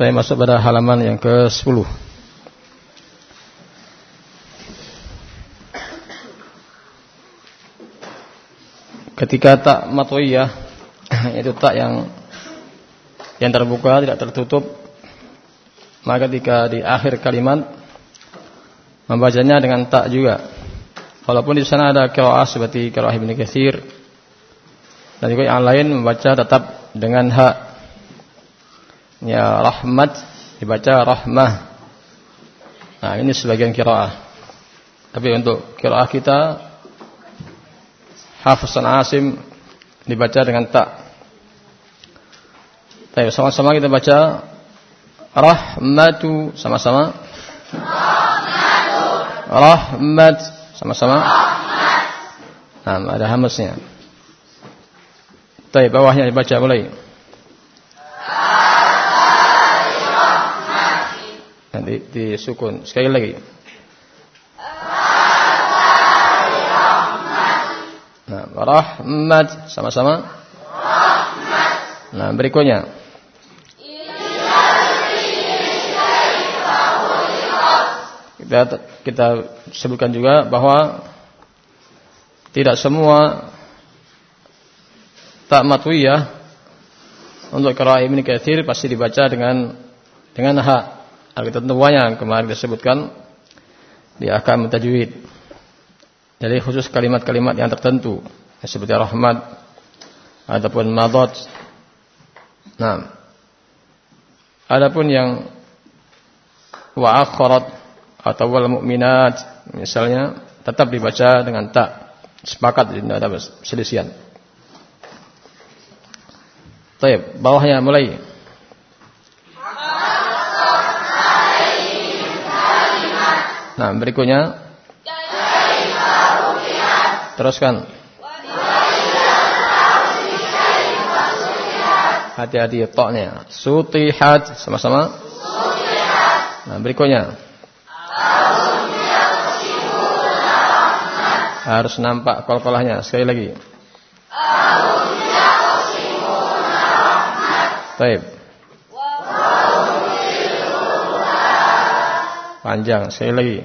Kita masuk pada halaman yang ke-10. Ketika tak matwiyah itu tak yang yang terbuka tidak tertutup maka ketika di akhir kalimat membacanya dengan tak juga walaupun di sana ada qiraah seperti qiraah Ibnu Katsir dan juga yang lain membaca tetap dengan hak ya rahmat dibaca rahmah nah ini sebagian qiraah tapi untuk qiraah kita Hafiz Asim dibaca dengan tak. Baik, sama-sama kita baca rahmatu sama-sama. Rahmat sama-sama. Nah, ada hamasnya. Baik, bawahnya dibaca mulai. Nanti disukun sekali lagi. Nah, rahmat sama-sama. Nah, berikutnya. Kita kita sebutkan juga bahwa tidak semua tak matwiyah untuk qiraah Ibnu Katsir pasti dibaca dengan dengan hak. Ketentuannya yang kemarin disebutkan di akam tajwid. Jadi khusus kalimat-kalimat yang tertentu seperti rahmat ataupun madad. Nah. Adapun yang wa akharat atau wal mu'minat misalnya tetap dibaca dengan tak. Sepakat tidak ada selisian. Baik, bawahnya mulai. Nah, berikutnya Teruskan. Hati-hati toknya. Sutihat sama-sama. Nah, berikutnya. Harus nampak kol-kolahnya sekali lagi. Baik. Panjang sekali lagi.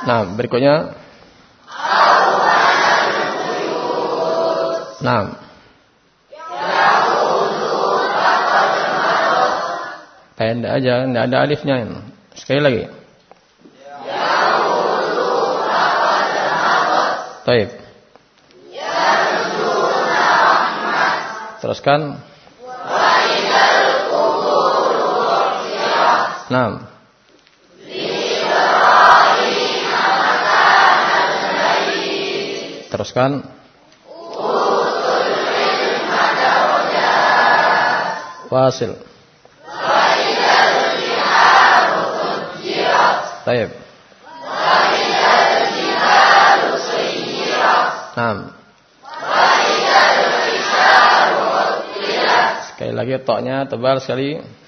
Nah, berikutnya. Nah. Pendek aja, tidak ada alifnya. Sekali lagi. Taib. Teruskan. Nah. Teruskan. Wasil. Nam. Sekali lagi toknya tebal sekali.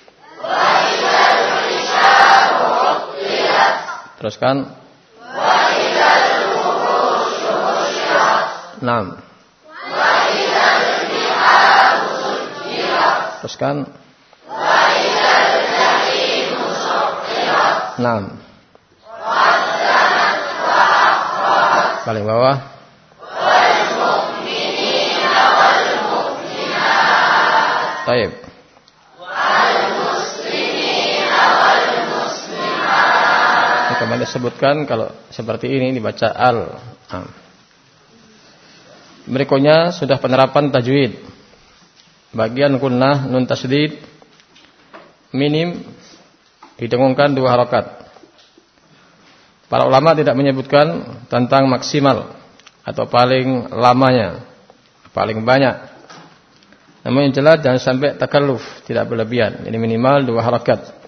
Teruskan. Naam. Teruskan. Naam. Paling bawah. Taib. Kemarin disebutkan kalau seperti ini dibaca al. Nah. Berikutnya sudah penerapan tajwid. Bagian kunnah nun tasdid minim didengungkan dua harokat. Para ulama tidak menyebutkan tentang maksimal atau paling lamanya, paling banyak. Namun yang jelas jangan sampai takalluf, tidak berlebihan. Ini minimal dua harokat.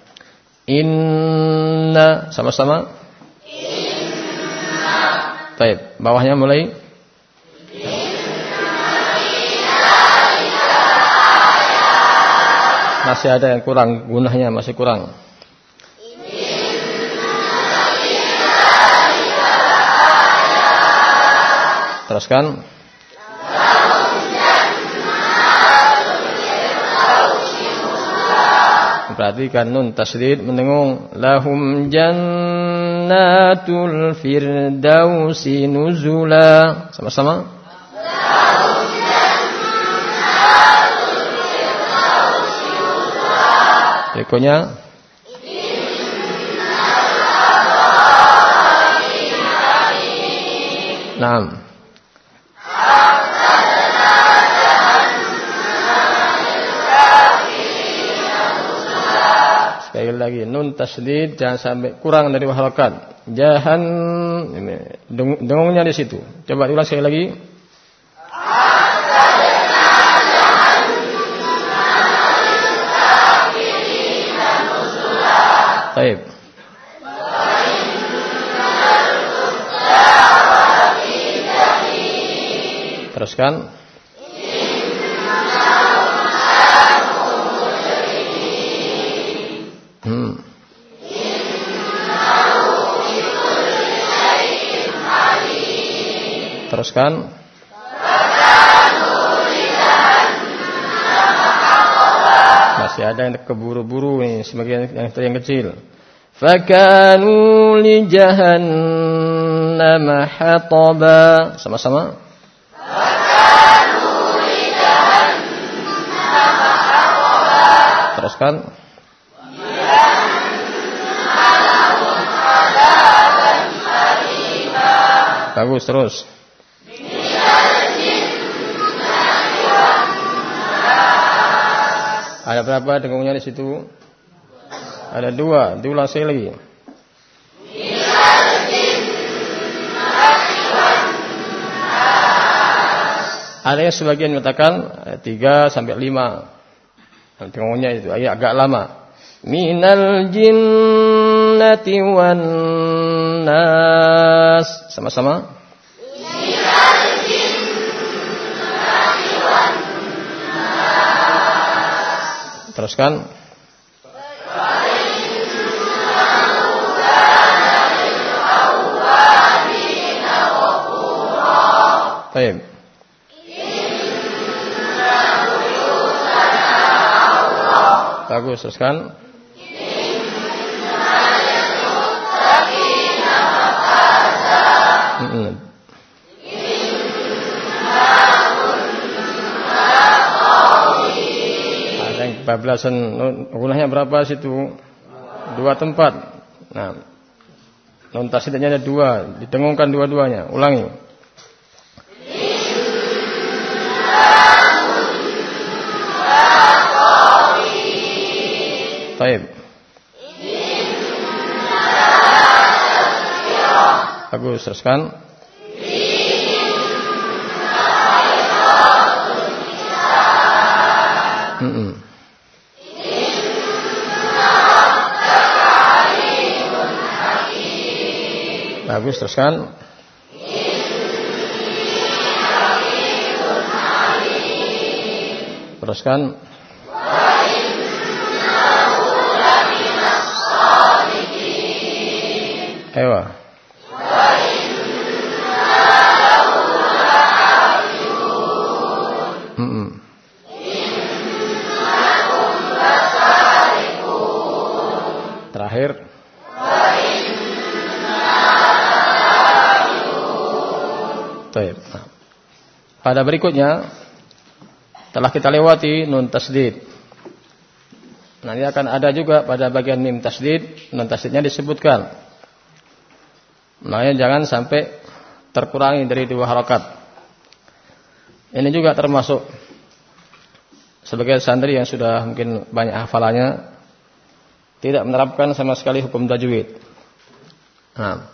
Inna sama-sama. Baik, bawahnya mulai masih ada yang kurang, gunanya masih kurang. Teruskan. Perhatikan nun tasdid mendengung lahum jannatul firdausi nuzula. Sama-sama. Berikutnya. Naam. Sekali lagi nun tasdid jangan sampai kurang dari harakat. Jahan ini dengungnya di situ. Coba diulang sekali lagi. Baik. Teruskan. Teruskan. Masih ada yang keburu-buru nih, sebagian yang yang kecil. Fakanu li jahannam hataba. Sama-sama. Teruskan. Bagus terus. Ada berapa dengungnya di situ? Ada dua. Diulang sekali lagi. Ada yang sebagian mengatakan tiga sampai lima. Dengungnya itu ayat agak lama. Minal jinnati wan nas. Sama-sama. Teruskan. Baik. Bagus, teruskan. Hmm. Kebablasan gunanya berapa situ? Dua tempat. Nah, non ada dua, ditengungkan dua-duanya. Ulangi. Baik. Bagus, teruskan. Bagus, teruskan. Teruskan. Ewa. Pada berikutnya telah kita lewati nun tasdid. Nanti akan ada juga pada bagian mim tasdid, nun tasdidnya disebutkan. Makanya jangan sampai terkurangi dari dua harokat. Ini juga termasuk sebagai santri yang sudah mungkin banyak hafalannya tidak menerapkan sama sekali hukum tajwid. Nah.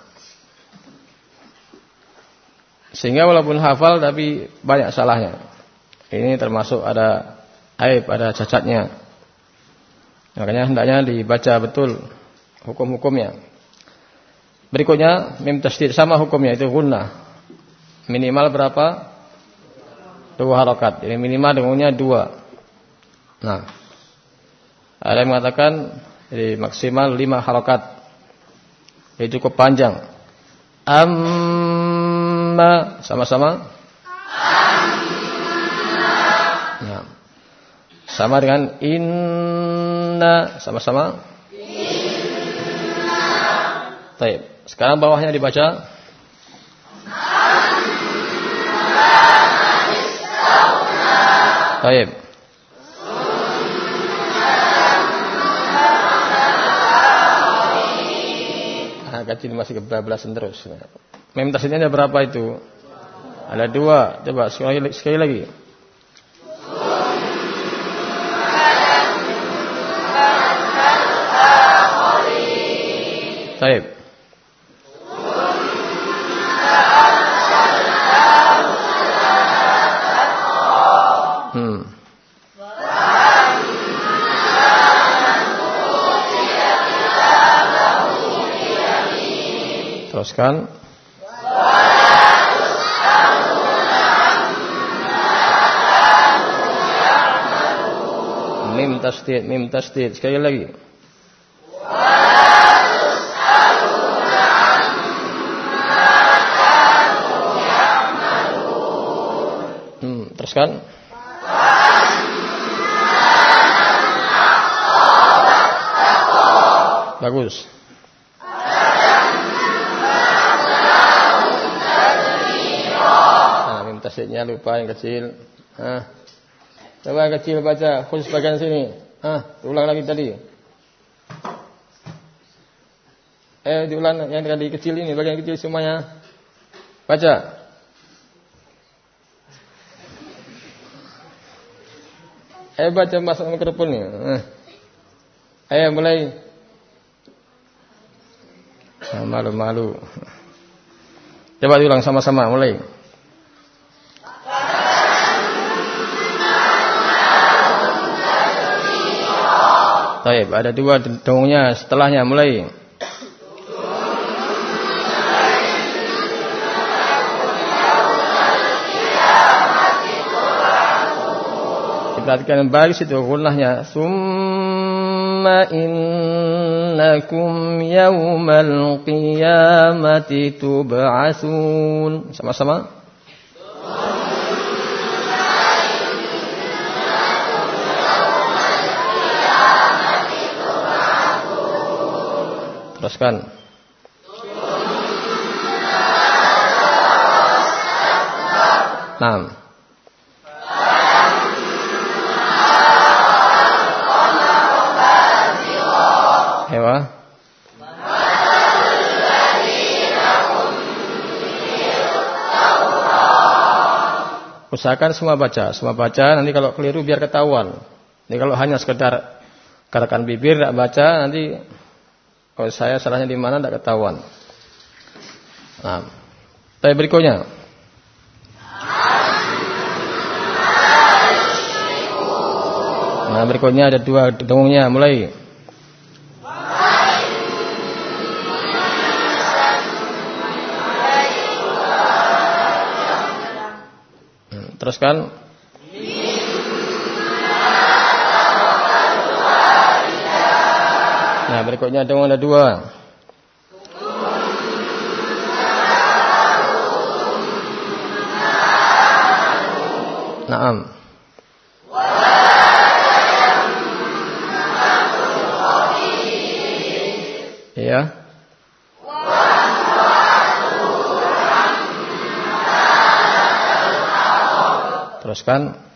Sehingga walaupun hafal tapi banyak salahnya. Ini termasuk ada aib, ada cacatnya. Makanya hendaknya dibaca betul hukum-hukumnya. Berikutnya mim tasdid sama hukumnya itu gunnah. Minimal berapa? Dua harokat. Ini minimal dengunnya dua. Nah, ada yang mengatakan jadi maksimal lima harokat. Ini cukup panjang. Amma sama-sama. Nah. Sama dengan inna sama-sama. Baik. Sekarang bawahnya dibaca. Baik. Nah, kecil masih kebablasan terus. Mem tasdidnya ada berapa itu? Ada dua. Coba sekali, lagi. Baik. Hmm. Teruskan. Mim tasdid, mim tasdid. Sekali lagi. Teruskan. Bagus. Nah, minta tasdidnya lupa yang kecil. Ah. Coba kecil baca khusus bagian sini. Ah, ulang lagi tadi. Eh, diulang yang tadi kecil ini, bagian kecil semuanya. Baca. Eh baca masuk mikrofon ni. Eh. Ayo mulai. Ah, malu-malu. Coba diulang sama-sama mulai. Baik, ada dua dongnya setelahnya mulai. Perhatikan baik situ gunnahnya. Summa innakum yawmal qiyamati tub'asun. Sama-sama. Teruskan. Ewa. Usahakan semua baca, semua baca. Nanti kalau keliru biar ketahuan. Ini kalau hanya sekedar katakan bibir tidak baca, nanti kalau saya salahnya di mana tidak ketahuan. Nah, tapi berikutnya. Nah, berikutnya ada dua dengungnya mulai. Teruskan. Nah berikutnya ada ada dua. Naam. Ya. Teruskan.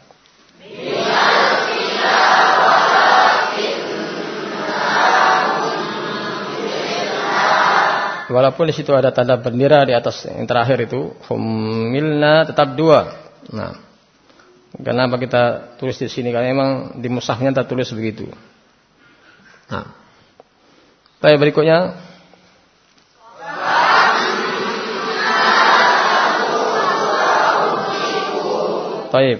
Walaupun di situ ada tanda bendera di atas yang terakhir itu, humilna tetap dua. Nah, kenapa kita tulis di sini? Karena memang di musahnya kita tulis begitu. Nah, baik berikutnya. Taib.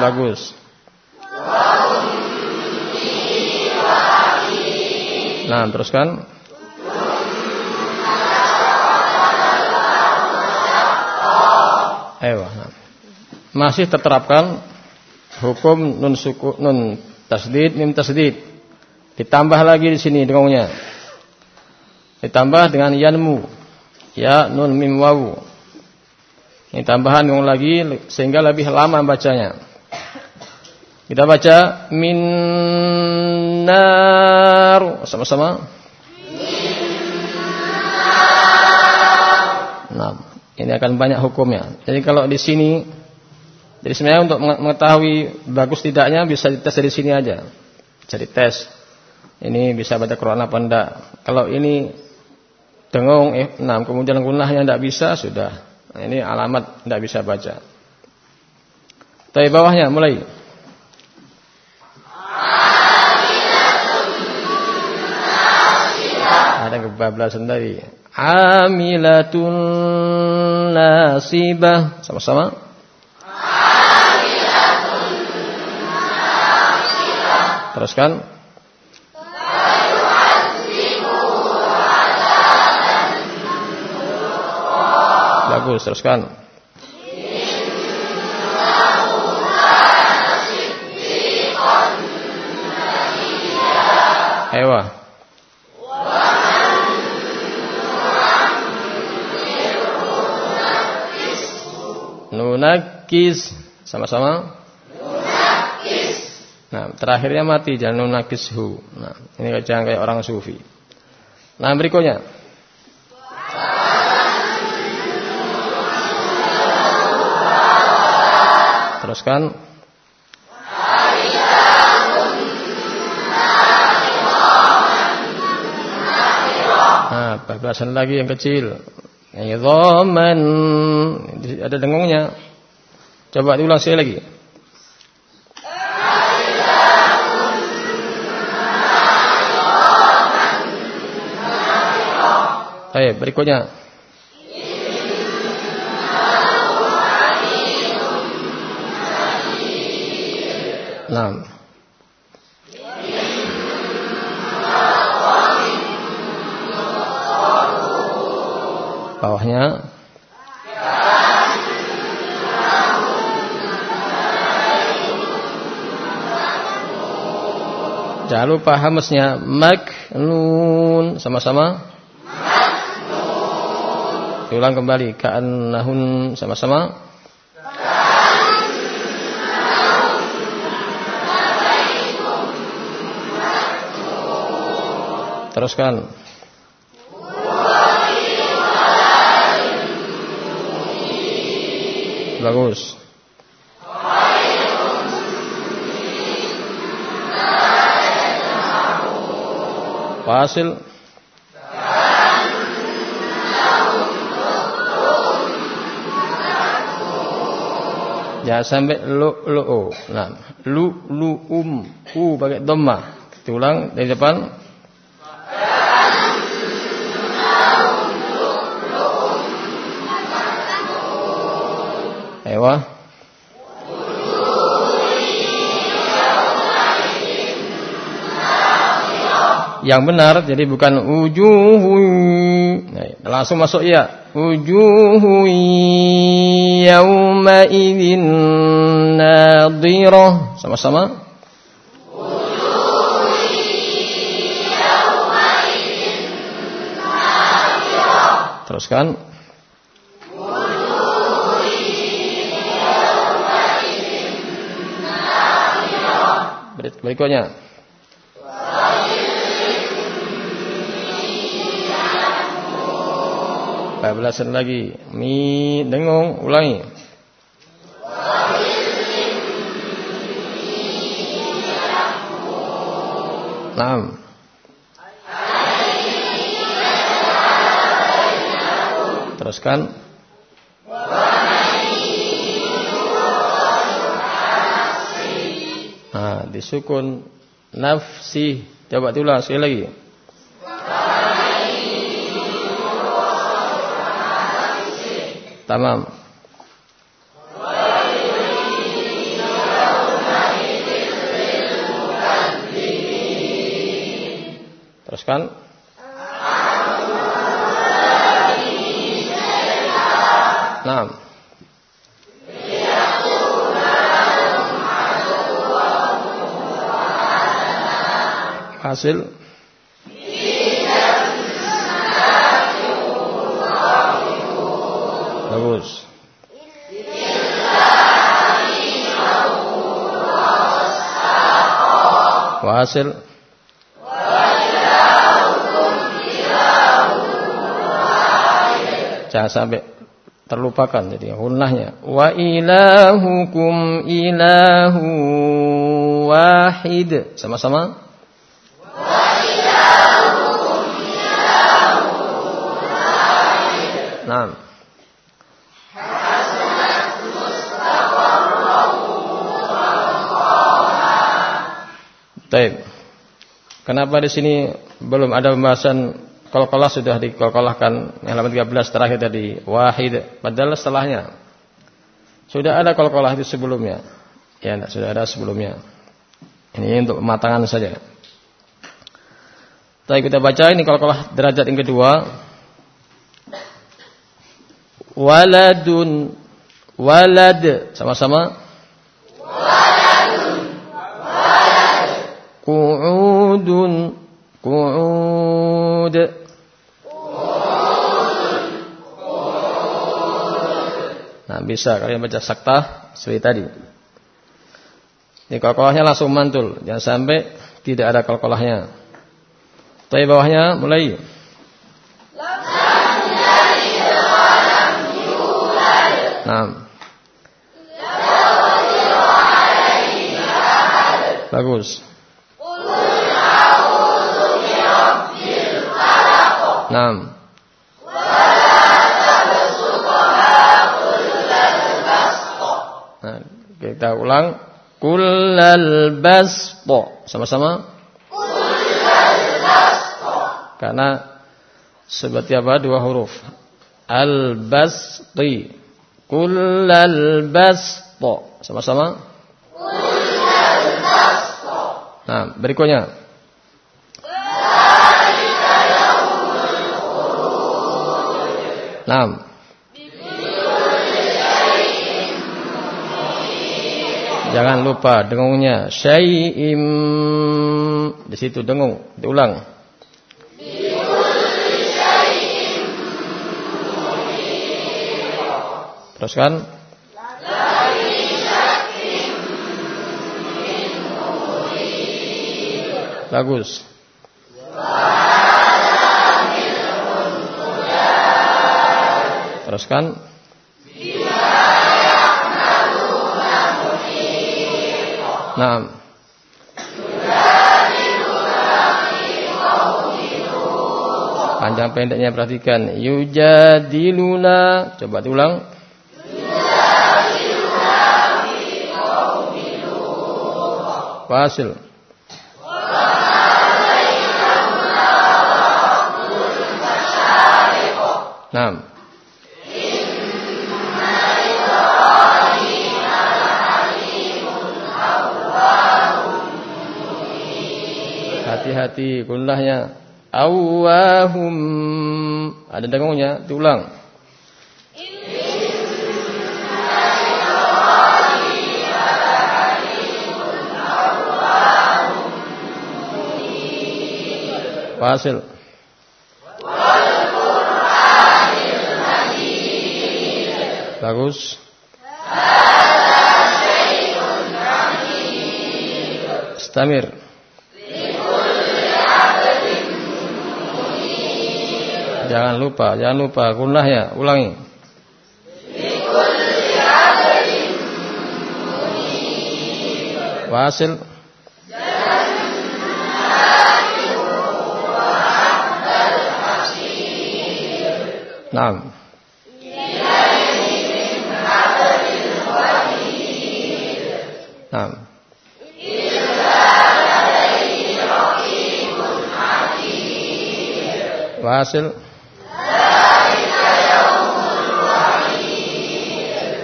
Bagus. Nah, teruskan. Ewa. Masih terterapkan hukum nun suku nun tasdid mim tasdid. Ditambah lagi di sini dengannya. Ditambah dengan yanmu ya nun mim wawu Ini tambahan ngomong lagi sehingga lebih lama bacanya. Kita baca minnar sama-sama. Nah, ini akan banyak hukumnya. Jadi kalau di sini jadi sebenarnya untuk mengetahui bagus tidaknya bisa dites dari sini aja. Jadi tes. Ini bisa baca Quran apa enggak. Kalau ini dengung eh, nah, kemudian gunahnya enggak bisa sudah. Nah, ini alamat enggak bisa baca. Tapi bawahnya mulai. Ada kebablasan tadi. Amilatun nasibah. Sama-sama. Teruskan. Bagus, teruskan. Ewa. Nunakis sama-sama. Nunakis. Nah, terakhirnya mati jangan nunakishu. Nah, ini jangan kayak orang sufi. Nah, berikutnya. Teruskan. Nah, babasan lagi yang kecil. Idhaman ada dengungnya. Coba diulang sekali lagi. Baik, berikutnya. Nah. Bawahnya. Jangan lupa hamasnya maknun sama-sama. Diulang kembali ka'annahun sama-sama. Teruskan. Bagus. Fasil. Ya sampai lu lu oh. Nah, lu lu um u pakai dhamma. Diulang dari depan. Ewa. Yang benar jadi bukan ujuhu. Nah, langsung masuk ya. Ujuhu yauma idzin nadhirah. Sama-sama. Teruskan. Berikutnya. Bablasan lagi. Mi dengung ulangi. Naam. Teruskan. Nah, disukun nafsi. Coba diulang sekali lagi. Tamam. Teruskan. Nah. Hasil Bagus. Wahasil Jangan sampai terlupakan jadi hunnahnya. Wa ilahukum ilahu wahid. Sama-sama. Baik. Kenapa di sini belum ada pembahasan Kolkolah sudah dikolkolahkan halaman 13 terakhir tadi wahid padahal setelahnya sudah ada kolkolah itu sebelumnya. Ya, sudah ada sebelumnya. Ini untuk pematangan saja. Tapi kita baca ini kolkolah derajat yang kedua. Waladun walad sama-sama. Waladun walad. Qu'udun Qu'ud. Nah, bisa kalian baca sakta seperti tadi. Ini kolkolahnya langsung mantul, jangan sampai tidak ada kolkolahnya. Tapi bawahnya mulai. Nah. Bagus. Naam. Nah, kita ulang. Kullal basto. Sama-sama. Kullal basto. Karena seperti apa dua huruf. Al-basti. Kullal basto. Sama-sama. Kullal basto. Nah, berikutnya. Naam. Jangan lupa dengungnya syai'im di situ dengung diulang. Teruskan. Bagus. Teruskan. Nah. Panjang pendeknya perhatikan. Yujadiluna. Coba diulang. Fasil. Nah. Hati-hati kullahnya awahum ada dengungnya diulang. Fasil Bagus. Stamir Jangan lupa, jangan lupa gunnah ya, ulangi. Wasil. Naam. Naam. Wasil.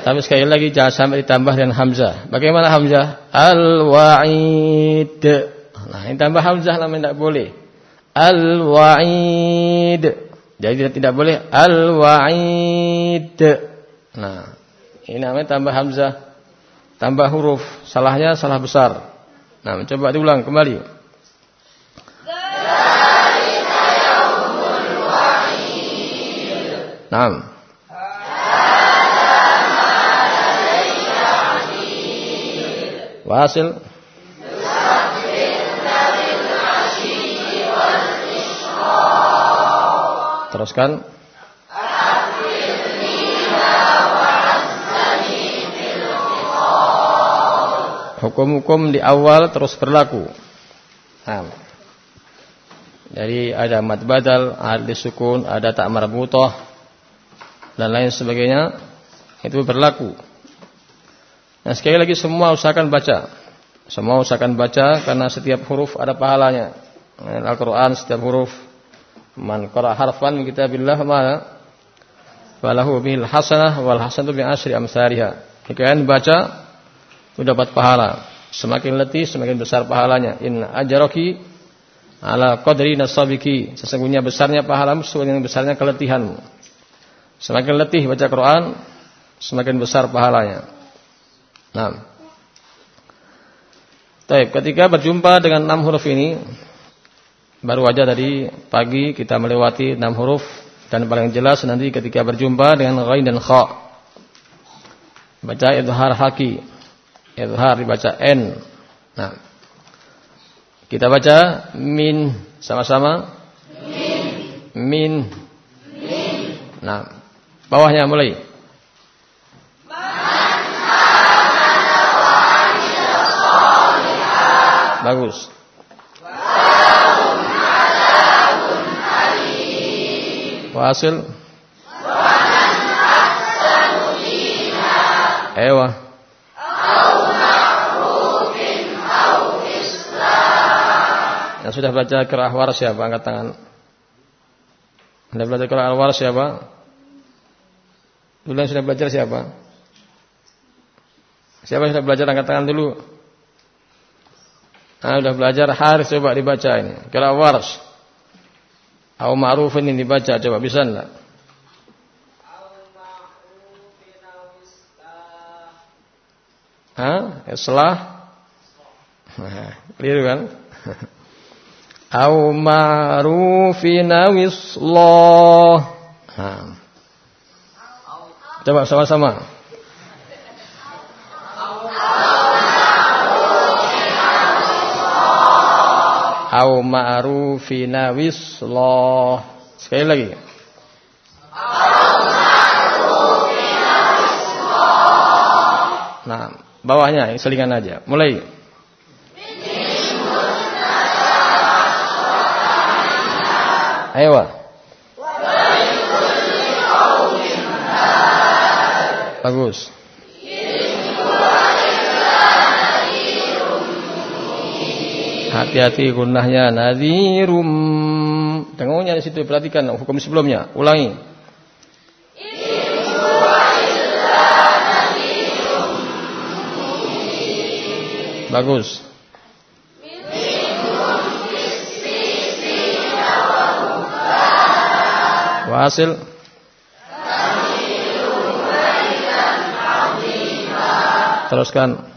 Tapi sekali lagi jangan sampai ditambah dengan hamzah. Bagaimana hamzah? Al-wa'id. Nah, ini tambah hamzah namanya tidak boleh. Al-wa'id. Jadi tidak, tidak boleh al-wa'id. Nah, ini namanya tambah hamzah. Tambah huruf. Salahnya salah besar. Nah, coba diulang kembali. Nah. hasil Teruskan. Hukum-hukum di awal terus berlaku. Nah. Jadi ada mad badal, ada sukun, ada tak marbutoh Dan lain sebagainya Itu berlaku. Nah sekali lagi semua usahakan baca. Semua usahakan baca karena setiap huruf ada pahalanya. Al-Quran setiap huruf man qara harfan min kitabillah ma falahu bil hasanah wal hasanatu bi asyri amsalha. Kalian baca itu dapat pahala. Semakin letih semakin besar pahalanya. Inna ajraki ala qadri nasabiki. Sesungguhnya besarnya pahalamu dengan besarnya keletihanmu. Semakin letih baca Quran, semakin besar pahalanya. Nah. Baik, ketika berjumpa dengan enam huruf ini, baru aja tadi pagi kita melewati enam huruf dan paling jelas nanti ketika berjumpa dengan ghain dan kha. Baca idhar haki. Idhar dibaca n. Nah. Kita baca min sama-sama. Min. Min. Min. Nah, bawahnya mulai. Bagus. Wasil. Ewa. Yang sudah baca kerah waras siapa? Angkat tangan. Sudah belajar kerah waras siapa? Dulu yang sudah belajar siapa? Siapa yang sudah belajar angkat tangan dulu? Nah, sudah belajar Haris coba dibaca ini. Kira waras. Au ma'ruf ini dibaca coba bisa enggak? Hah? Islah? Nah, kan? Au ma'rufin wislah. Coba sama-sama. Au ma'rufina wislah. Sekali lagi. Nah, bawahnya selingan aja. Mulai. Ayo. Bagus. Hati-hati gunahnya nadhirum. Dengarnya di situ perhatikan hukum sebelumnya. Ulangi. Bagus. Wasil. Teruskan.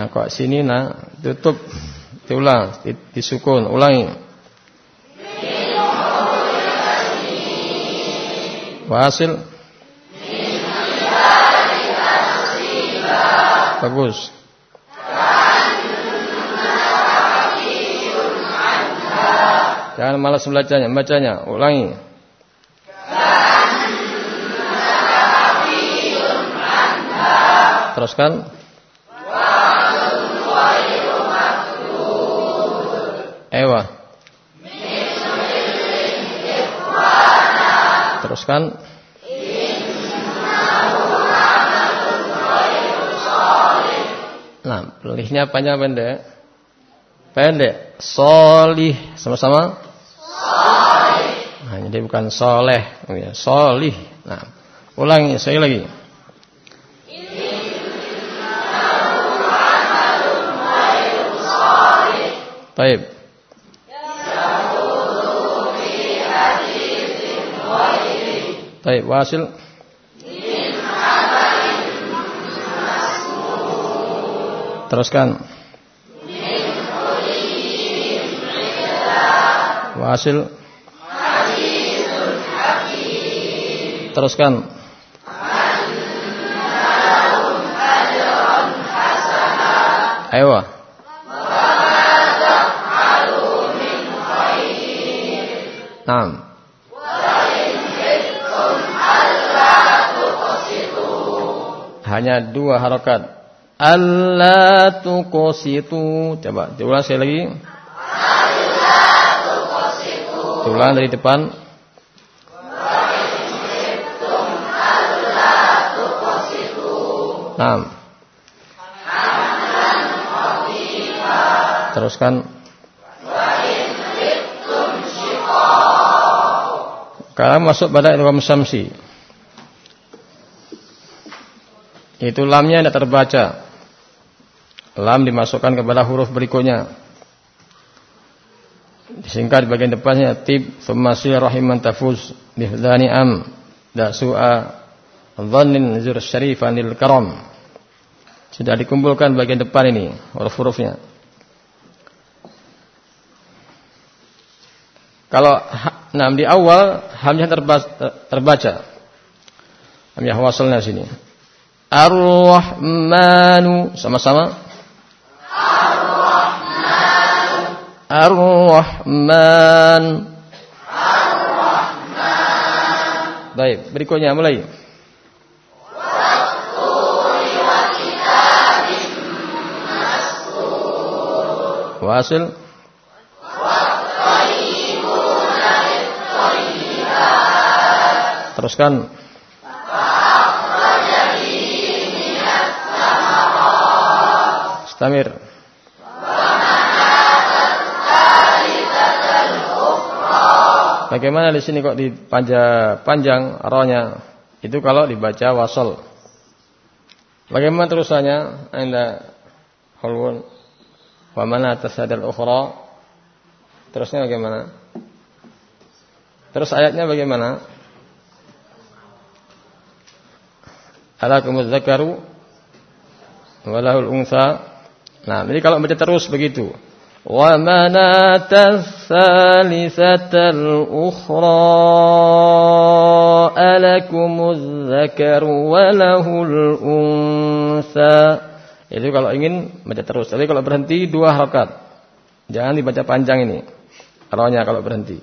Nah, kok sini nah tutup. Diulang disukun ulangi. Wasil. Bagus. Jangan malas bacanya, bacanya, ulangi. Teruskan. Ewa. Teruskan. Nah, pelihnya panjang pendek? Pendek. Solih. Sama-sama? Solih. Nah, jadi bukan soleh. Oh ya, solih. Nah, ulangi sekali lagi. Baik. Baik, wasil. Teruskan. Wasil. Teruskan. Ayo. Naam. Hanya dua harokat. Allah tuqsitu. Coba diulang sekali lagi. Allah dari depan. Naam. Teruskan. Kalau masuk pada ilmu samsi. Itu lamnya tidak terbaca. Lam dimasukkan kepada huruf berikutnya. Disingkat di bagian depannya tib thumma rahiman tafuz bihdani am da su'a dhannin zur syarifan lil karam. Sudah dikumpulkan bagian depan ini huruf-hurufnya. Kalau nah di awal hamzah terbaca. Hamzah wasalnya sini. Ar-Rahmanu sama-sama. Ar-Rahman. Ar-Rahman. Ar-Rahman. Baik, berikutnya mulai. Wasil. Teruskan. Istamir. Bagaimana di sini kok dipanjang panjang rohnya? Itu kalau dibaca wasol. Bagaimana terusannya? Anda halun wa mana tasadal ukhra? Terusnya bagaimana? Terus ayatnya bagaimana? Alakumuz zakaru walahul unsa Nah, jadi kalau baca terus begitu. Wa manata tsalitsatal ukhra alakumuz zakaru walahul unsa. Itu kalau ingin baca terus. Tapi kalau berhenti dua rakaat. Jangan dibaca panjang ini. Rohnya kalau berhenti.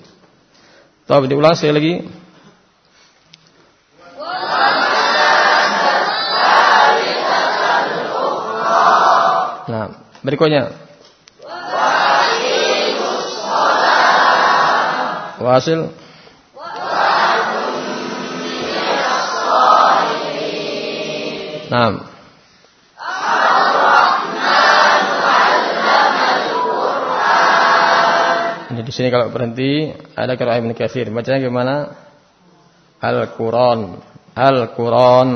Tahu diulang sekali lagi. Nah, berikutnya. Wasil. Nah. Ini di sini kalau berhenti ada kira Ibnu Katsir. Bacanya gimana? Al-Quran. Al-Quran.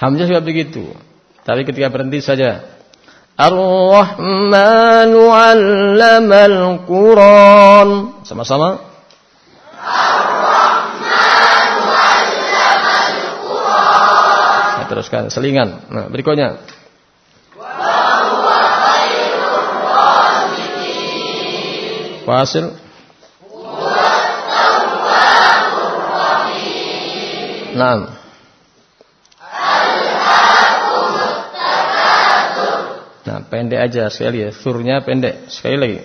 Hamzah juga begitu. Tapi ketika berhenti saja Ar-Rahmanu 'allamal Qur'an. Sama-sama. Ar-Rahmanu 'allamal Qur'an. Nah, teruskan selingan. Nah, berikutnya. Fasil. Nah. Pendek aja sekali ya. Surnya pendek. Sekali lagi.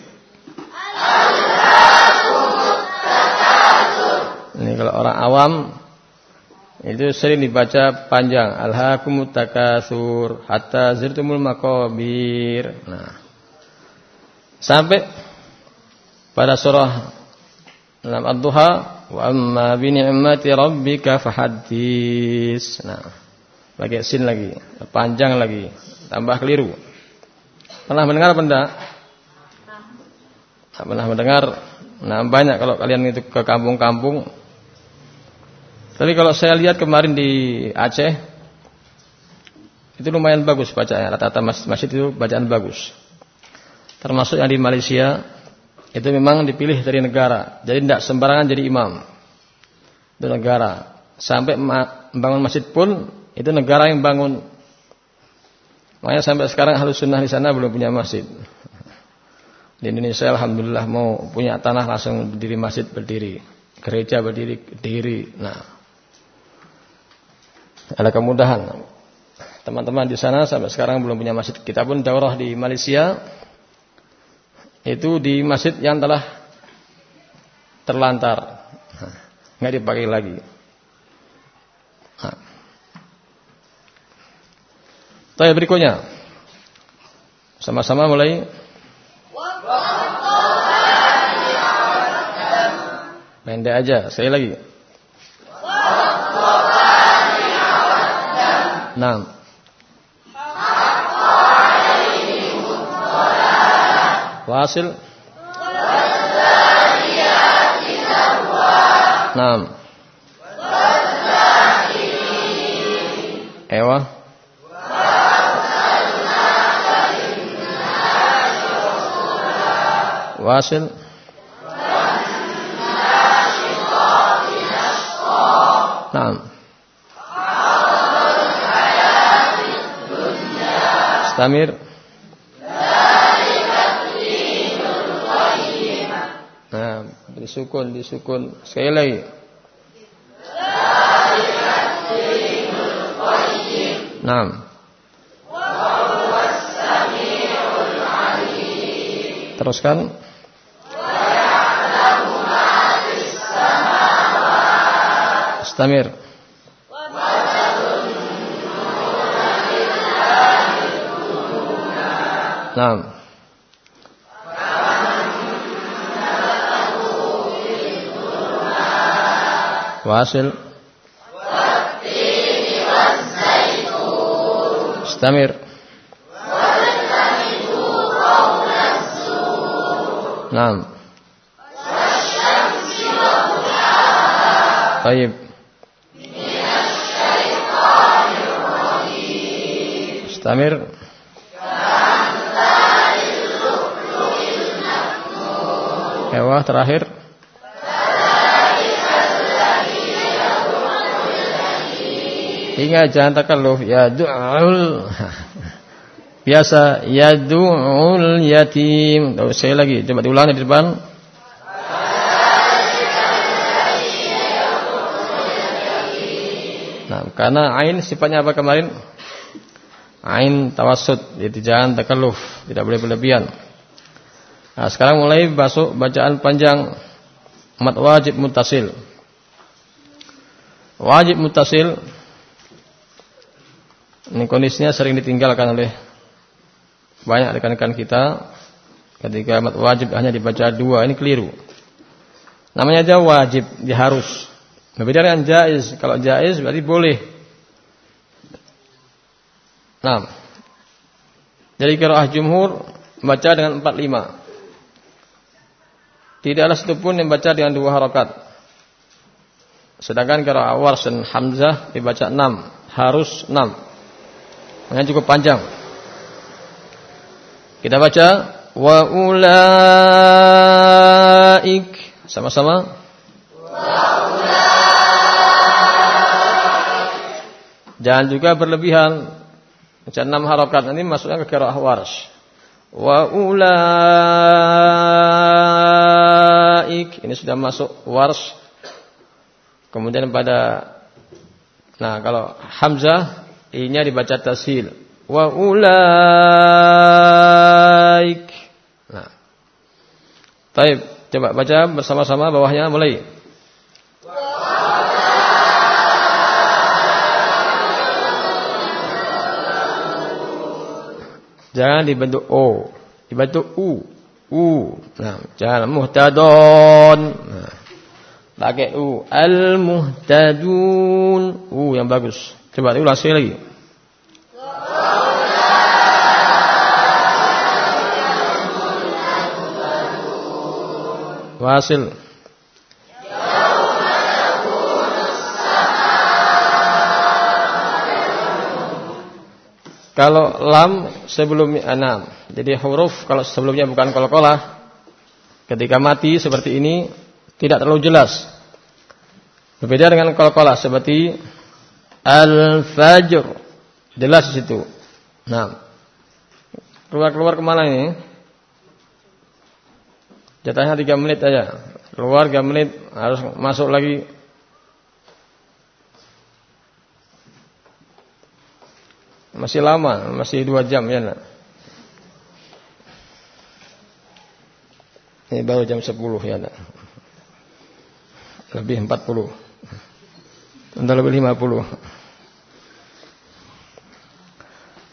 Ini kalau orang awam itu sering dibaca panjang. Alhaakumut takasur hatta zirtumul makobir. Nah. Sampai pada surah dalam Ad-Duha wa amma bi ni'mati rabbika fahaddis. Nah, pakai sin lagi, panjang lagi, tambah keliru. Pernah mendengar benda? Tak pernah mendengar. Nah banyak kalau kalian itu ke kampung-kampung. Tapi kalau saya lihat kemarin di Aceh, itu lumayan bagus bacanya. Rata-rata masjid itu bacaan bagus. Termasuk yang di Malaysia, itu memang dipilih dari negara. Jadi tidak sembarangan jadi imam. Itu negara. Sampai membangun masjid pun, itu negara yang bangun Makanya sampai sekarang halus sunnah di sana belum punya masjid. Di Indonesia alhamdulillah mau punya tanah langsung berdiri masjid berdiri, gereja berdiri berdiri. Nah, ada kemudahan. Teman-teman di sana sampai sekarang belum punya masjid. Kita pun daurah di Malaysia itu di masjid yang telah terlantar. nggak dipakai lagi. Nah. Tanya berikutnya. Sama-sama mulai. Pendek aja, saya lagi. Nah. Wasil. Naam. Ewa. Wasil. Istamir. Nah, disukun, disukun. Sekali lagi. Naam. Teruskan. Istamir. Naam. Wasil. Istamir. Naam. Baik. Istamir. Ewa terakhir. Ingat jangan takalluf ya du'ul biasa ya du'ul yatim. Tahu saya lagi coba diulang di depan. Nah, karena ain sifatnya apa kemarin? Ain tawassut, jadi jangan takalluf, tidak boleh berlebihan. Nah, sekarang mulai masuk bacaan panjang mat wajib mutasil. Wajib mutasil ini kondisinya sering ditinggalkan oleh banyak rekan-rekan kita ketika mat wajib hanya dibaca dua ini keliru. Namanya aja wajib, dia harus. Berbeda dengan jaiz. Kalau jaiz berarti boleh. Nah, jadi kiraah jumhur baca dengan empat lima. Tidaklah satupun yang baca dengan dua harakat. Sedangkan kiraah Wars dan Hamzah dibaca enam, harus enam. Yang cukup panjang. Kita baca wa ulaik sama-sama. Jangan juga berlebihan. Baca enam harokat ini masuknya ke kiraah warsh. Wa ulaik ini sudah masuk warsh. Kemudian pada nah kalau hamzah i-nya dibaca tasil. Wa ulaik. Nah. Baik, coba baca bersama-sama bawahnya mulai. Jangan dibentuk O. Dibentuk U. U. Nah, jangan muhtadon. Nah. Pakai U. Al-muhtadun. U yang bagus. Coba ulang sekali lagi. Wasil. Kalau lam sebelum enam, jadi huruf kalau sebelumnya bukan kol-kolah, ketika mati seperti ini tidak terlalu jelas. Berbeda dengan kol-kolah seperti al-fajr, jelas di situ. Nah, keluar-keluar ke mana ini? Jatahnya tiga menit aja. Keluar tiga menit harus masuk lagi Masih lama, masih dua jam ya nak. Ini baru jam sepuluh ya nak. lebih 40. Untuk lebih 50.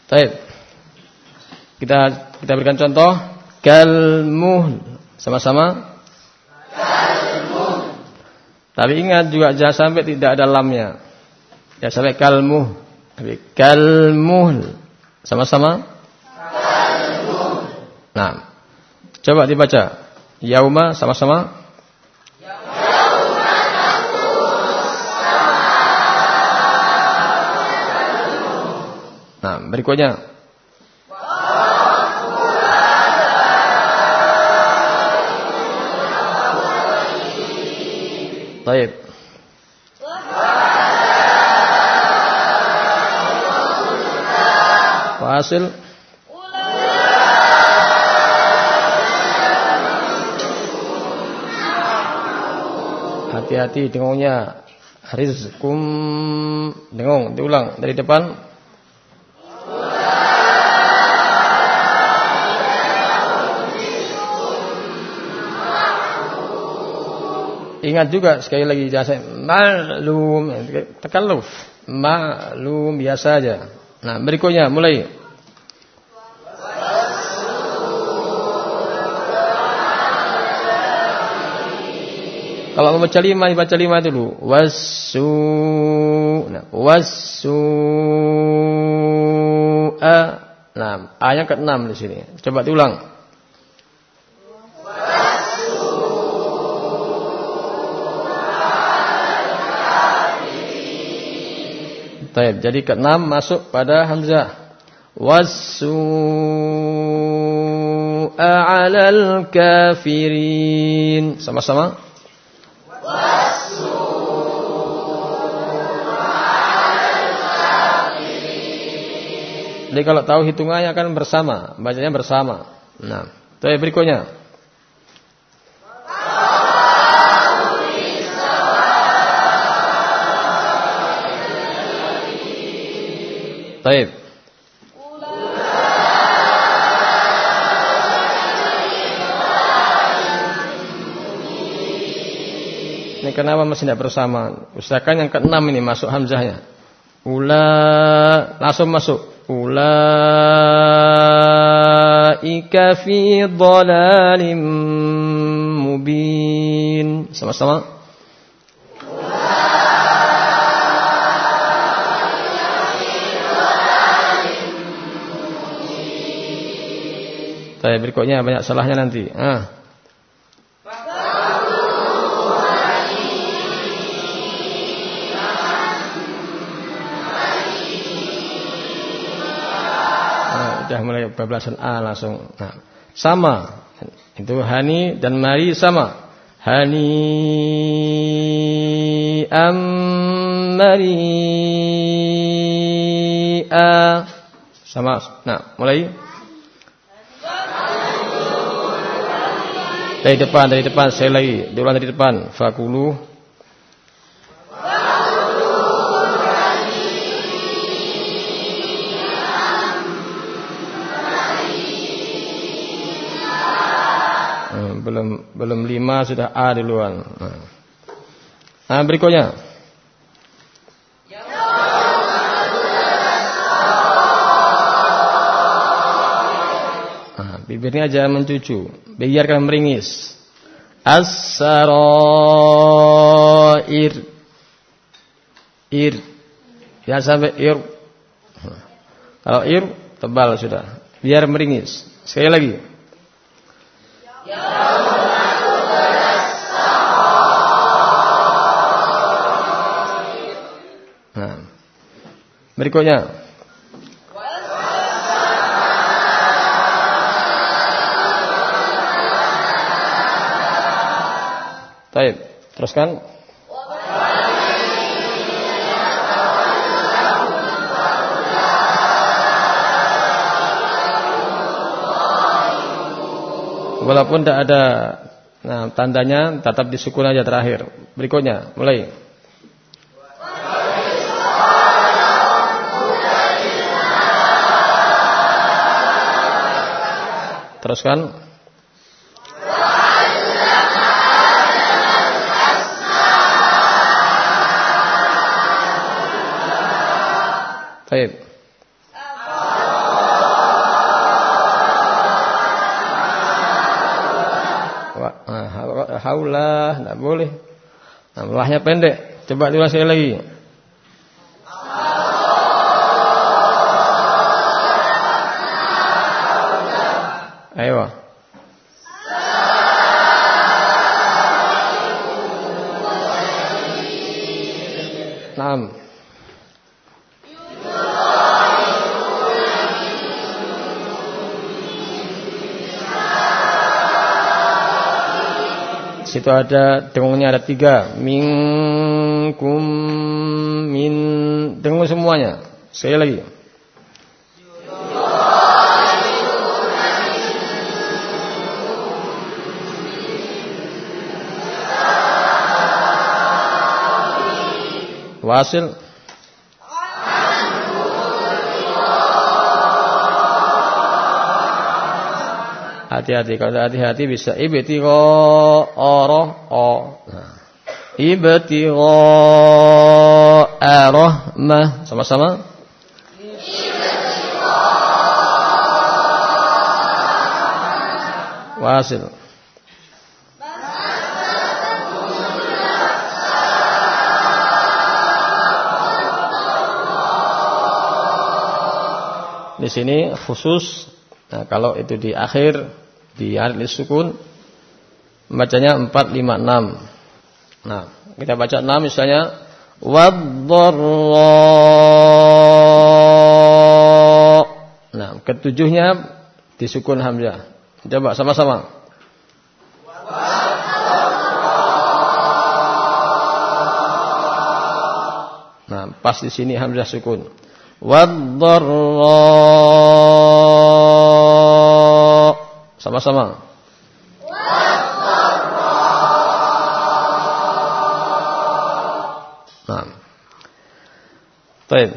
Baik. Kita kita berikan contoh kalmuh sama-sama. Tapi ingat juga jangan sampai tidak ada lamnya. Ya sampai kalmuh. Tapi kalmuh sama-sama kalmuh. Nah, coba dibaca. Yauma sama-sama Nah, berikutnya. Baik. Fasil. Hati-hati dengungnya. Rizkum dengung diulang dari depan Ingat juga sekali lagi jasa malum takalluf. Malum biasa aja. Nah, berikutnya mulai. Kalau mau baca lima, baca lima dulu. Wasu, nah, wasu, a, nah, ayat ke enam di sini. Coba diulang. Taib. Jadi keenam masuk pada hamzah. Wasu'a 'alal kafirin. Sama-sama. Jadi kalau tahu hitungannya akan bersama, bacanya bersama. Nah, itu berikutnya. Taib. Ini kenapa masih tidak bersama? Usahakan yang keenam ini masuk hamzahnya. Ula langsung masuk. Ula ika fi dhalalim mubin. Sama-sama. Saya berikutnya banyak salahnya nanti. Ah. Nah, udah mulai bablasan A langsung. Nah, sama. Itu hani dan mari sama. Hani am mari a sama. Nah, mulai. Dari depan, dari depan, saya lagi. Diulang dari depan. Fakulu. Belum lima sudah A duluan. Nah, nah berikutnya. Nah, bibirnya aja mencucu biarkan meringis. As-sarair. Ir. Ya sampai ir. Kalau ir tebal sudah. Biar meringis. Sekali lagi. Berikutnya. Baik, teruskan. Walaupun tidak ada nah, tandanya tetap disukun aja terakhir. Berikutnya, mulai. Teruskan. Baik. Haulah, tidak boleh. Nah, pendek. Coba diulang sekali lagi. Situ ada dengungnya ada tiga. Minkum min dengung semuanya. Sekali lagi. Wasil Hati-hati kalau hati-hati bisa ibtigha arah. Nah. Ibtigha arahmah sama-sama. Wasil. Di sini khusus nah kalau itu di akhir di harf sukun bacanya 456. Nah, kita baca 6 misalnya wadharra. Nah, ketujuhnya disukun hamzah. Coba sama-sama. Nah, pas di sini hamzah sukun. Wadharra sama-sama Nah. Baik.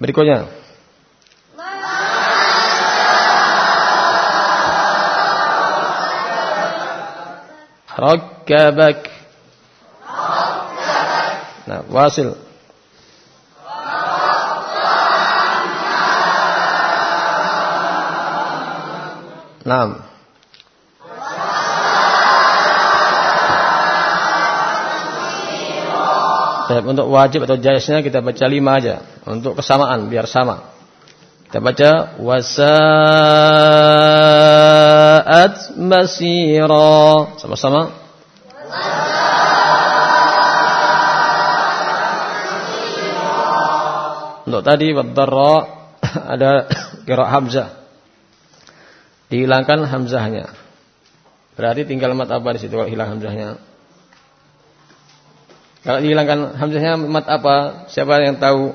Berikutnya. Rakkabak. Nah, wasil. Naam. Baik, untuk wajib atau jaisnya kita baca lima aja. Untuk kesamaan biar sama. Kita baca wasaat masira. Sama-sama. Untuk tadi wadarra ada kira hamzah dihilangkan hamzahnya. Berarti tinggal mat apa di situ kalau hilang hamzahnya? Kalau dihilangkan hamzahnya mat apa? Siapa yang tahu?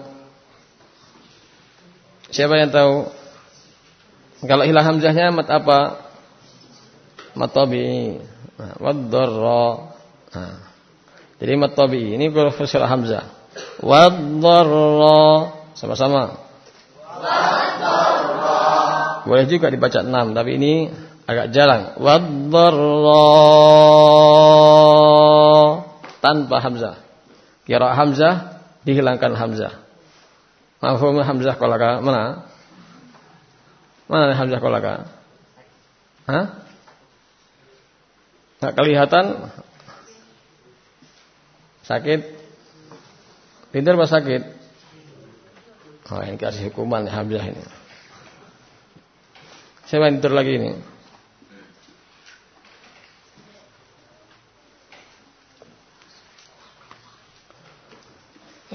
Siapa yang tahu? Kalau hilang hamzahnya mat apa? Mat tabi. Nah, waddarra. Nah. Jadi mat tabi ini huruf hamzah. Waddarra sama-sama. Boleh juga dibaca enam, tapi ini agak jarang. Wadharra tanpa hamzah. Kira hamzah dihilangkan hamzah. Mafhum hamzah kolaka mana? Mana hamzah kolaka? Hah? Nggak kelihatan? Sakit? Tidur apa sakit? Oh, ini kasih hukuman hamzah ini. Siapa yang tidur lagi ini?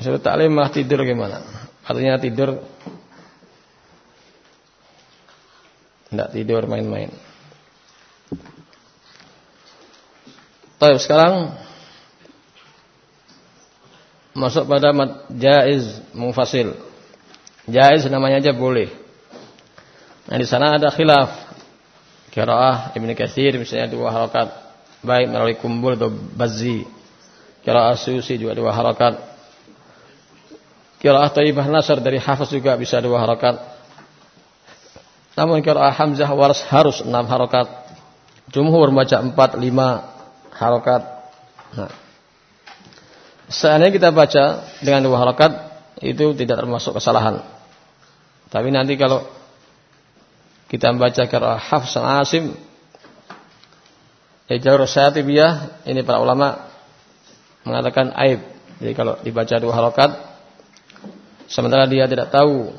Suruh taklim mah tidur gimana? Artinya tidur Tidak tidur main-main Baik, sekarang Masuk pada jaiz mufasil Jaiz namanya aja boleh Nah di sana ada khilaf. Kiraah Ibnu Katsir misalnya dua harakat baik melalui kumbul atau bazzi. Kiraah Susi juga dua harakat. Kiraah Thaibah Nasr dari Hafiz juga bisa dua harakat. Namun kiraah Hamzah Waras harus enam harakat. Jumhur baca empat lima harakat. Nah. Seandainya kita baca dengan dua harakat itu tidak termasuk kesalahan. Tapi nanti kalau kita membaca kira Hafs Asim jalur syatibiyah ini para ulama mengatakan aib. Jadi kalau dibaca dua harakat sementara dia tidak tahu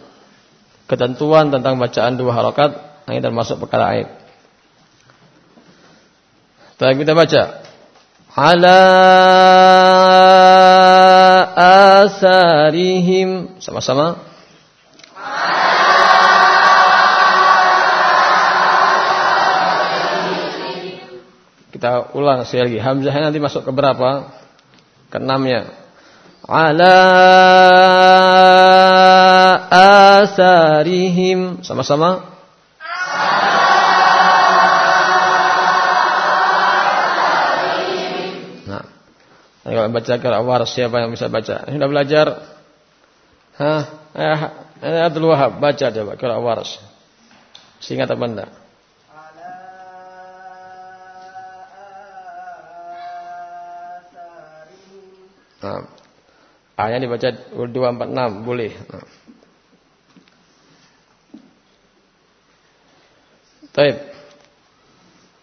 ketentuan tentang bacaan dua harakat, ini termasuk perkara aib. Setelah kita baca ala asarihim sama-sama Kita ulang sekali lagi. Hamzah nanti masuk ke berapa? Ke enamnya. Ala asarihim. Sama-sama. Nah. Kalau baca kerawar siapa yang bisa baca? Sudah belajar? Hah? Eh, eh Abdul Wahab baca coba kerawar. Singkat apa enggak? Nah, ayat dibaca 246 boleh. Nah. Taib.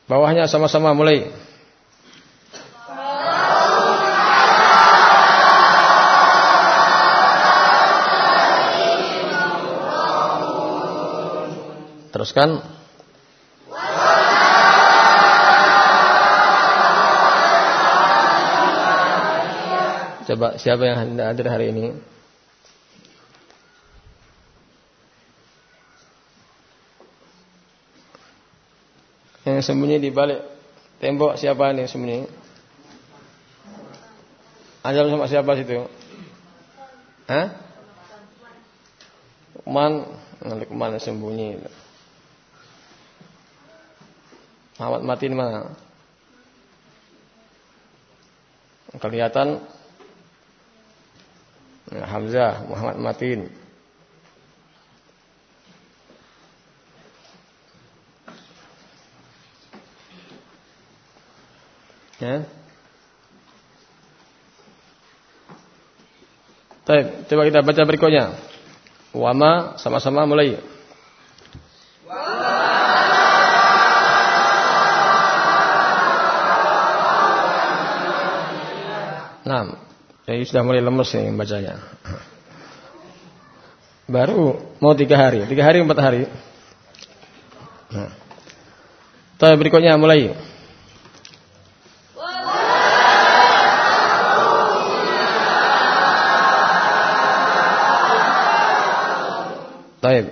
Bawahnya sama-sama mulai. Teruskan. Coba siapa yang hadir hari ini? Yang sembunyi di balik tembok siapa nih sembunyi? Ada sama siapa situ? Hah? Nanti kuman sembunyi. Muhammad mati mana? Kelihatan Hamzah Muhammad Matin. Ya. Baik, coba kita baca berikutnya. Wama sama-sama mulai. Nah, jadi sudah mulai lemes nih bacanya. Baru mau tiga hari, tiga hari empat hari. Nah. Tapi berikutnya mulai. Taib.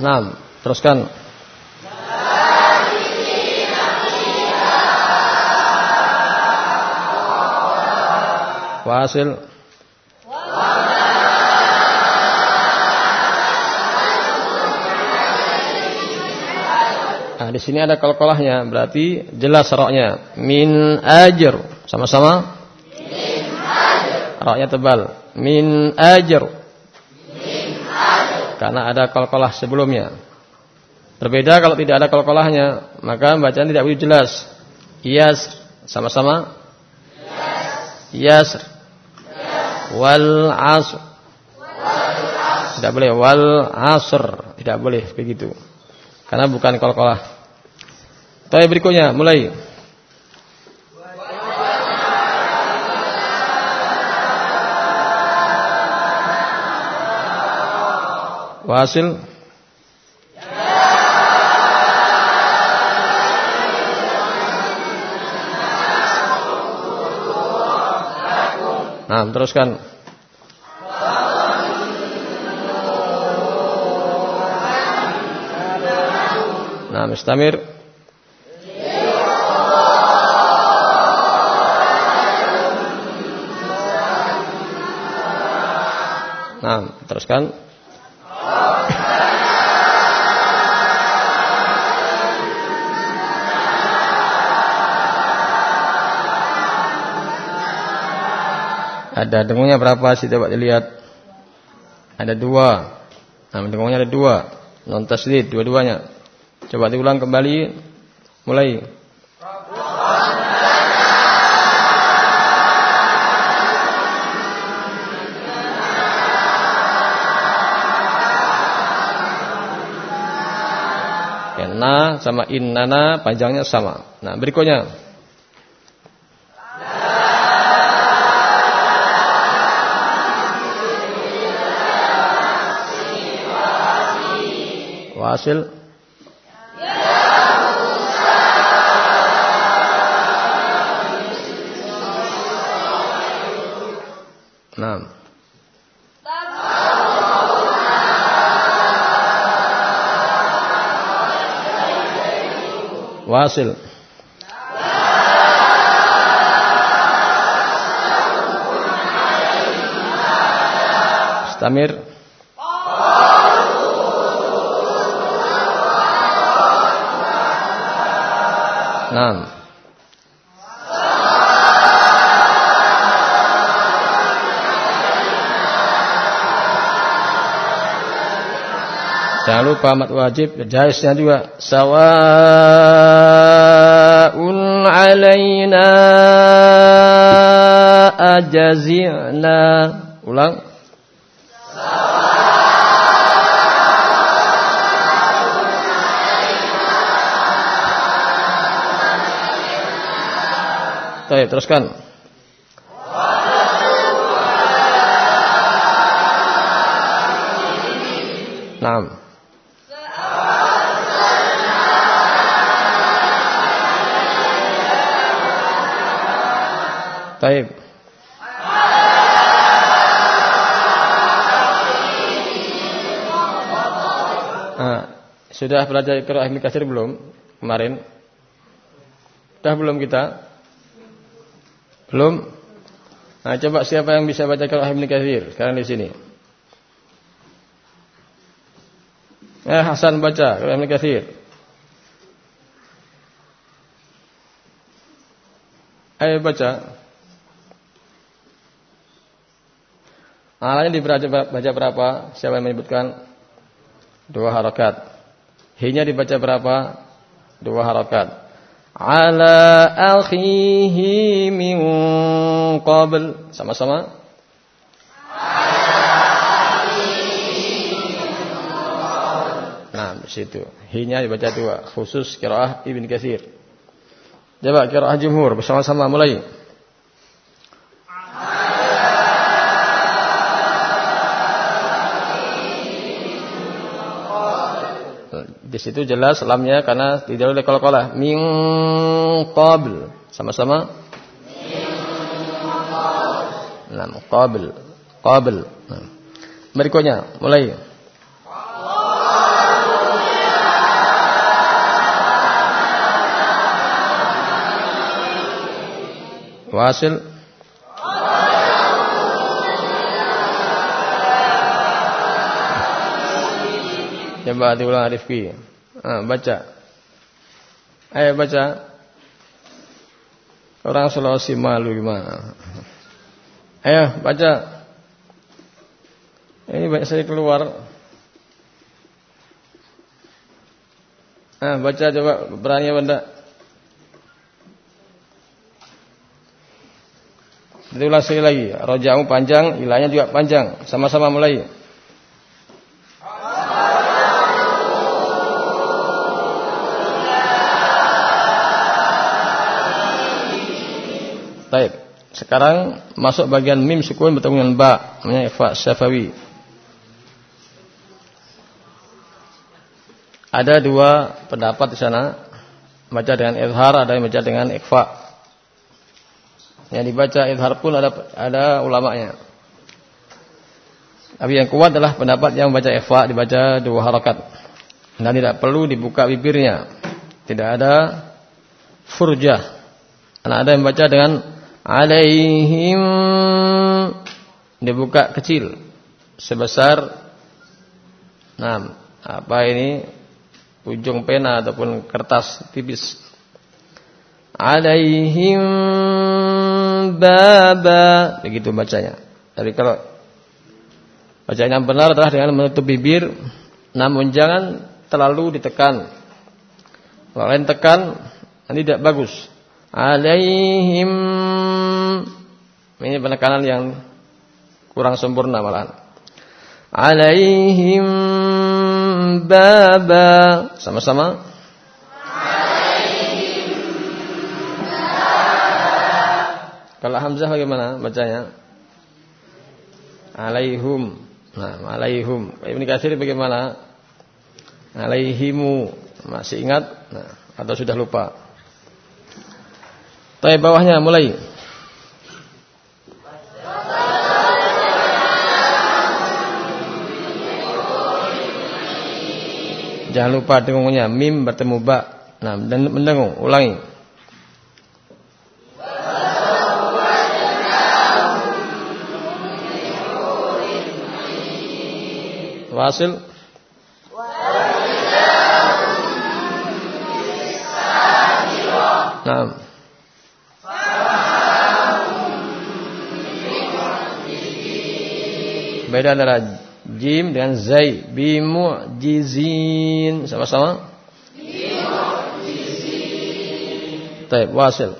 Enam. Teruskan. Wasil. Nah, di sini ada kalkolahnya, berarti jelas roknya. Min ajr, sama-sama. Roknya tebal. Min. Min Karena ada kalkolah sebelumnya. Berbeda kalau tidak ada kalkolahnya, maka bacaan tidak begitu jelas. Iyas, sama-sama. Yasr wal asr. Tidak boleh wal asr, tidak boleh begitu. Karena bukan qalqalah. Tapi berikutnya mulai. Wasil Nah, teruskan. Nah, mustamir. Nah, teruskan. Ada dengungnya berapa sih coba dilihat? Ada dua. Nah, dengungnya ada dua. Non taslid dua-duanya. Coba diulang kembali. Mulai. Enak sama innana panjangnya sama. Nah, berikutnya. Wasil. Nah. Wasil. Stamir. Naam. Jangan lupa mat wajib jaisnya juga sawaun alaina ajazina Baik, teruskan. Naam. Baik. Nah, sudah belajar Qiraah Ibnu Katsir belum kemarin? Sudah belum kita? Belum? Nah, coba siapa yang bisa baca Qiraah Ibnu Katsir sekarang di sini? Eh, Hasan baca Qiraah Ibnu Katsir. Ayo baca. Alanya dibaca baca berapa? Siapa yang menyebutkan? Dua harakat. Hinya dibaca berapa? Dua harakat. Ala akhihi min qabl. Sama-sama. Nah, situ. Hinya dibaca dua. Khusus kiraah Ibn Katsir. Coba kiraah jumhur bersama-sama mulai. Di situ jelas lamnya karena tidak oleh kol-kolah. Min qabl. Sama-sama. Nah, qabl. Qabl. Nah. Berikutnya, mulai. Wasil. Coba diulang Rifki. Ah, baca. Ayo baca. Orang Sulawesi malu gimana? Ayo baca. Ini banyak saya keluar. Ah, baca coba berani enggak? Diulang sekali lagi. Rojamu panjang, ilahnya juga panjang. Sama-sama mulai. Baik. Sekarang masuk bagian mim sukun bertemu dengan ba, namanya ikhfa syafawi. Ada dua pendapat di sana. Baca dengan izhar, ada yang baca dengan ikhfa. Yang dibaca izhar pun ada ada ulamanya. Tapi yang kuat adalah pendapat yang baca ikhfa dibaca dua harakat. Dan tidak perlu dibuka bibirnya. Tidak ada furjah. Karena ada yang baca dengan alaihim. Dibuka kecil sebesar nah apa ini? Ujung pena ataupun kertas tipis. Alaihim baba. Begitu bacanya. Tapi kalau bacaan yang benar adalah dengan menutup bibir namun jangan terlalu ditekan. Kalau lain tekan nanti tidak bagus alaihim ini penekanan yang kurang sempurna malah. alaihim baba sama-sama Kalau hamzah bagaimana bacanya? Alaihum. Nah, alaihum. ini kasir bagaimana? Alaihimu. Masih ingat? Nah, atau sudah lupa? Tapi bawahnya mulai. Jangan lupa dengungnya mim bertemu ba. Nah, dan mendengung, ulangi. Wasil. Nah. Beda antara Jim dengan Zai. Bimu'jizin. Sama-sama? Bimu'jizin. Taib wasil.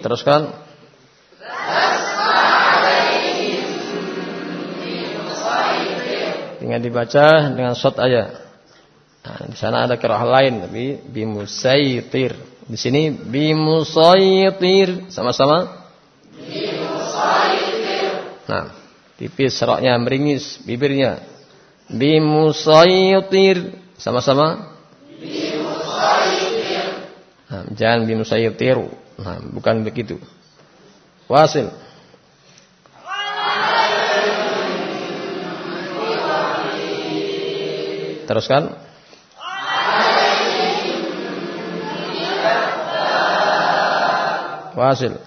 Teruskan. Tinggal dibaca dengan shot aja. Nah, di sana ada kerah lain tapi bimusaitir. Di sini bimusaitir sama-sama. Nah, tipis seroknya meringis bibirnya. Bimusaitir sama-sama. Bimusaitir. Nah, jangan bimusaitir. Nah, bukan begitu. Wasil. Teruskan. Wasil.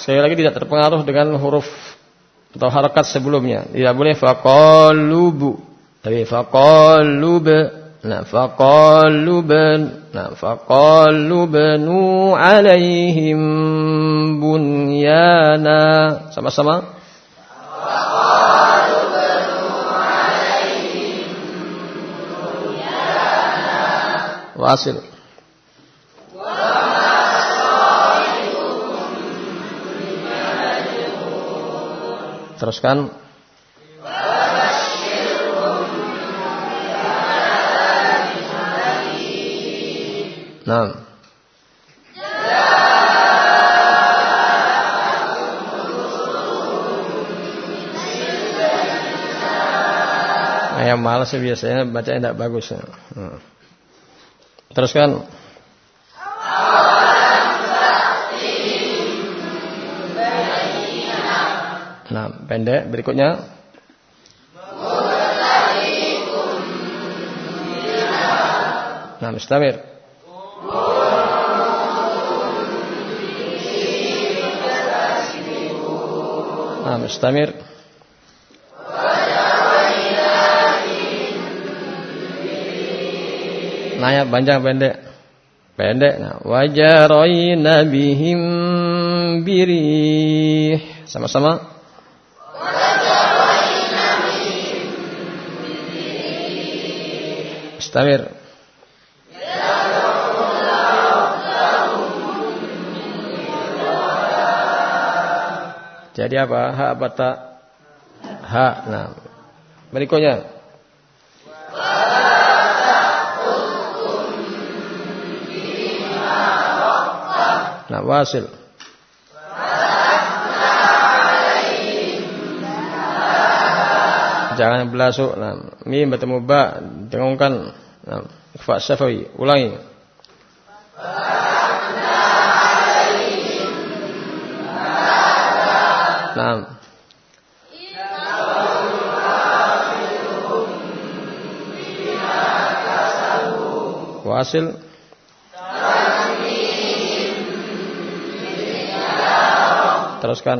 Sekali lagi tidak terpengaruh dengan huruf atau harakat sebelumnya. Tidak boleh faqalubu. Tapi faqalub. Nah, faqaluban. Nah, faqalubnu alaihim bunyana. Sama-sama. Wasil. Teruskan. Nah. Ayam malas biasanya baca tidak bagus. Hmm. Teruskan. Nah, pendek berikutnya. Nah, mustamir. Nah, mustamir. Nanya panjang pendek. Pendek. Nah, wajarayna bihim birih. Sama-sama. Istamir. Jadi apa? Ha apa tak? Ha. Nah. Berikutnya. Nah, wasil. Jangan belasuk. Nah, mim bertemu ba, dengungkan. Nah, fa syafawi, ulangi. Nah. Wasil. Teruskan.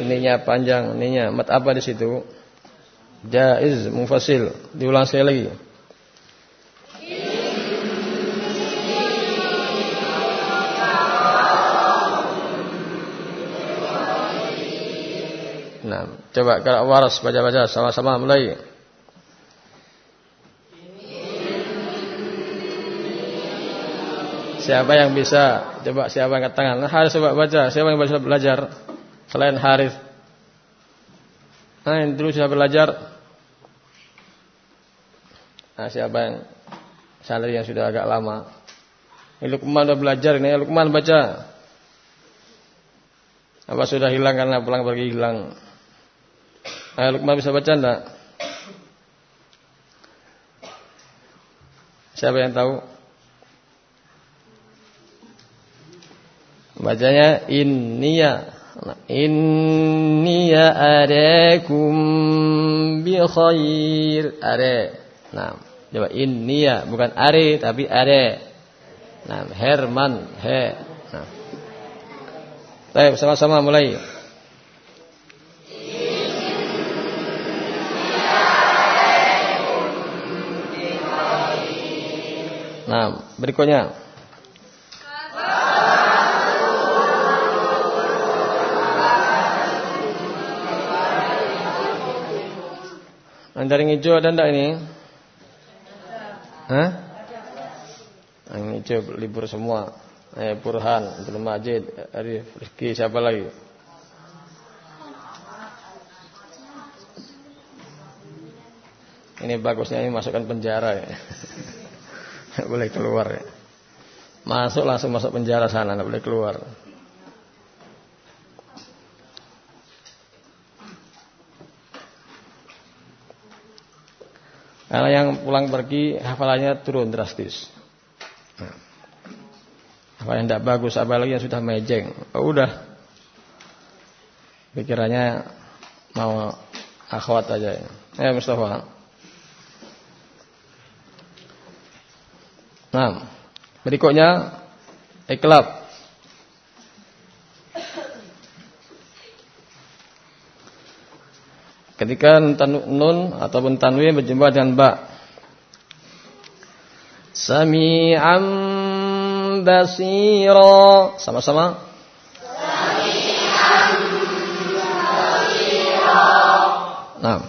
Ininya panjang, ininya mat apa di situ? Jaiz mufasil. Diulang sekali lagi. Nah, coba kalau waras baca-baca sama-sama mulai. Siapa yang bisa? Coba siapa angkat tangan? Nah, Haris coba baca. Siapa yang bisa belajar? Selain Haris. Nah, yang dulu sudah belajar. Nah, siapa yang santri yang sudah agak lama? Ini Lukman sudah belajar ini. Lukman baca. Apa sudah hilang karena pulang pergi hilang? Ayo Lukman bisa baca enggak? Siapa yang tahu? Bacanya inniya. Inniya arakum bi khair. Are. Nah, coba inniya bukan are tapi are. Nah, Herman, he. Nah. Baik, sama-sama mulai. Nah, berikutnya. Andaring hijau ada enggak ini? Hah? Yang hijau libur semua. Eh, Burhan, Abdul Majid, Arif, Rizki, siapa lagi? Ini bagusnya ini masukkan penjara ya. boleh keluar ya. Masuk langsung masuk penjara sana, nggak boleh keluar. Karena yang pulang pergi hafalannya turun drastis. Nah, hafalan tidak bagus, apalagi yang sudah mejeng. Oh, udah. Pikirannya mau akhwat aja ya. Ya Mustafa. Nah, berikutnya iklab. Ketika nun ataupun tanwin berjumpa dengan ba. Sami'an basira. Sama-sama. Basira. Nah.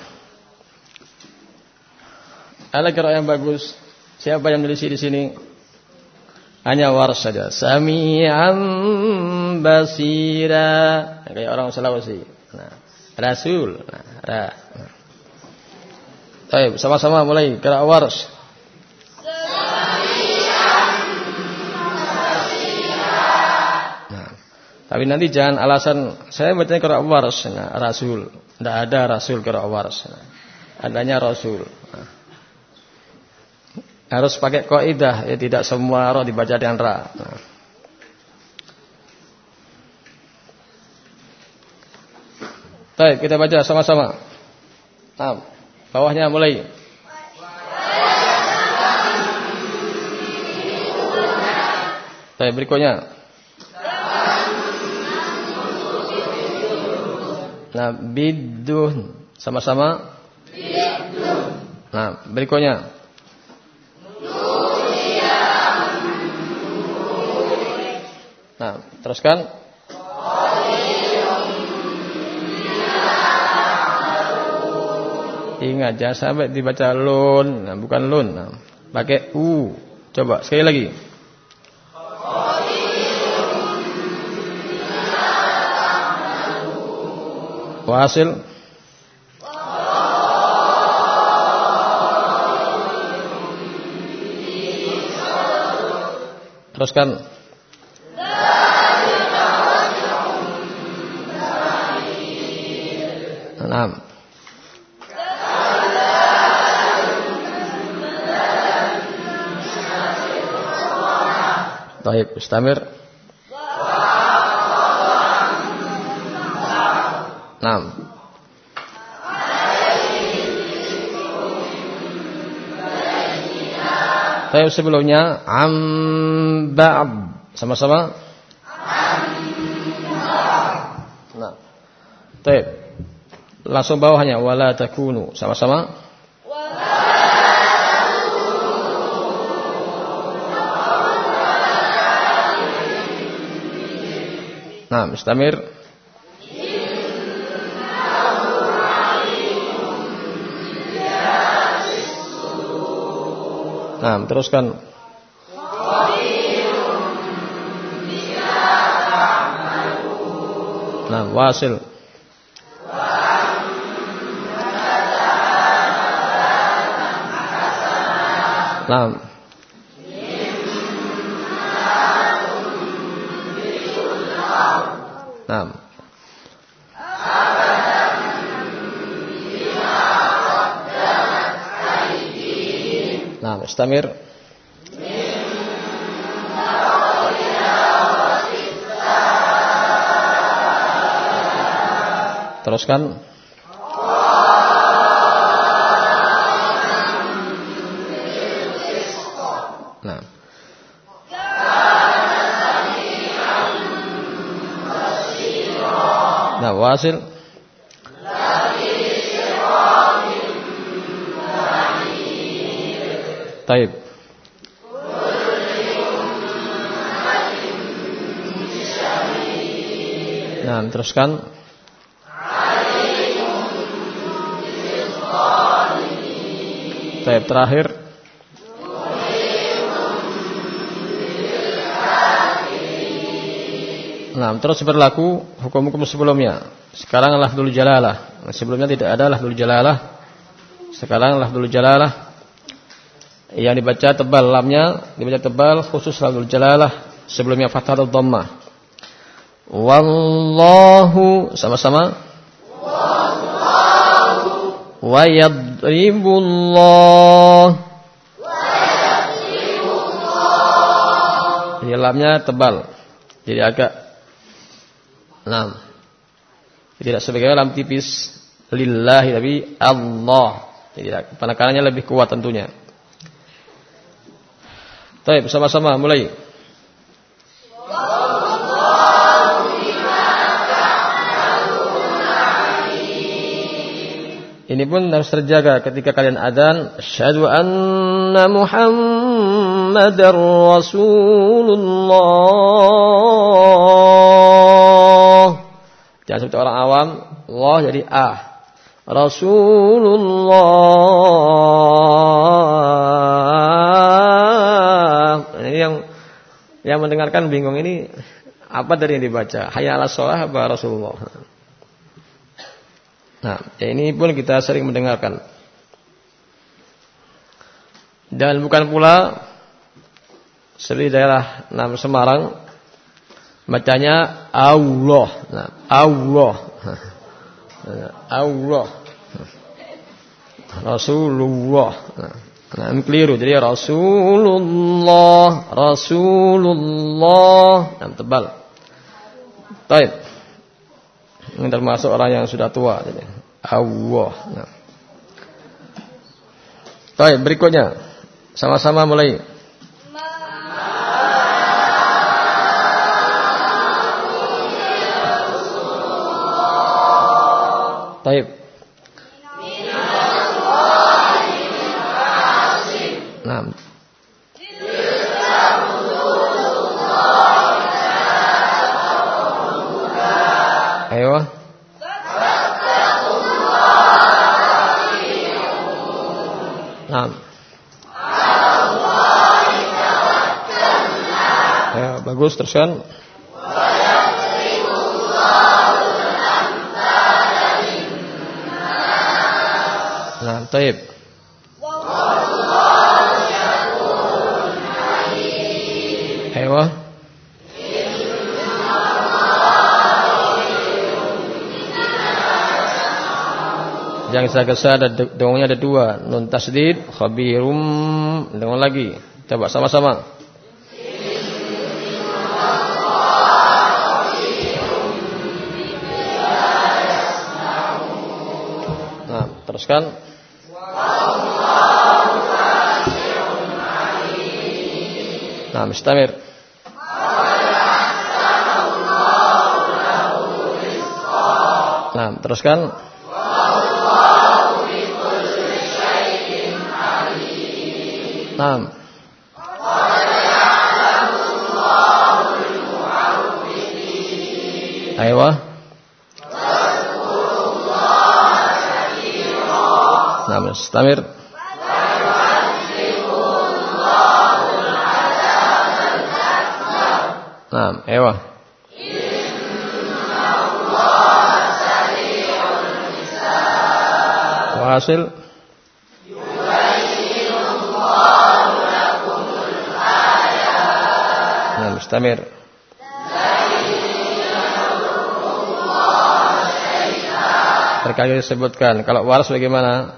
Ada kira yang bagus. Siapa yang menulis di sini? Hanya waras saja. Sami'an basira. Kayak orang Sulawesi. Nah. Rasul. Nah, ra. Baik, sama-sama mulai kira waras. Nah, tapi nanti jangan alasan saya bacanya kira waras, nah, Rasul. Tidak ada Rasul kira waras. Nah, adanya Rasul. Nah. Harus pakai kaidah ya tidak semua roh dibaca dengan ra. Nah. Baik, kita baca sama-sama. Nah, bawahnya mulai. Baik, berikutnya. Nah, bidun sama-sama. Nah, berikutnya. Nah, teruskan. Ingat jangan sampai dibaca lun, nah, bukan lun. Nah, pakai u. Coba sekali lagi. Wasil. Teruskan. Enam. Baik, istamir. Enam. Baik, sebelumnya ambab sama-sama. Nah. Baik. Langsung bawahnya wala takunu sama-sama. Nah, Musta'mir. Nah, teruskan. Nah, wasil. Nah. Naam. Naam, istamir. Teruskan. Wasil. Taib. Nah, teruskan. Taib terakhir. Nah, terus berlaku hukum-hukum sebelumnya. Sekarang lafzul jalalah. Sebelumnya tidak ada lafzul jalalah. Sekarang lafzul jalalah yang dibaca tebal lamnya dibaca tebal khusus lafzul jalalah sebelumnya fathah atau. Wallahu sama-sama. Wallahu wa yadribullah. Jadi lamnya tebal. Jadi agak Nah. Tidak sebagai lam tipis lillahi tapi Allah. Jadi penekanannya lebih kuat tentunya. Baik, bersama-sama mulai. Ini pun harus terjaga ketika kalian adzan, asyhadu anna Muhammadar Rasulullah. Jangan seperti orang awam, Allah jadi ah. Rasulullah. Ini yang yang mendengarkan bingung ini apa dari yang dibaca? Hayya 'alas shalah apa Rasulullah? Nah, ya ini pun kita sering mendengarkan. Dan bukan pula seperti daerah Nam Semarang bacanya Allah. Nah, Allah. Allah. Rasulullah. Nah, nah keliru. Jadi Rasulullah, Rasulullah. Yang tebal. Baik. Ini termasuk orang yang sudah tua. Jadi, Allah. Nah. Baik, berikutnya. Sama-sama mulai. Nah. Ayo. Ya, bagus teruskan. Taib. Ayo. Yang kesal ada dongnya ada dua, nun tasdid, khabirum, dengung lagi. Coba sama-sama. Nah, teruskan. Nah, mustamir. Nah, teruskan. Nah. Ayo. Nah, mustamir. Ewa. Wasil. Nah, mustamir. Terkait disebutkan kalau waras bagaimana?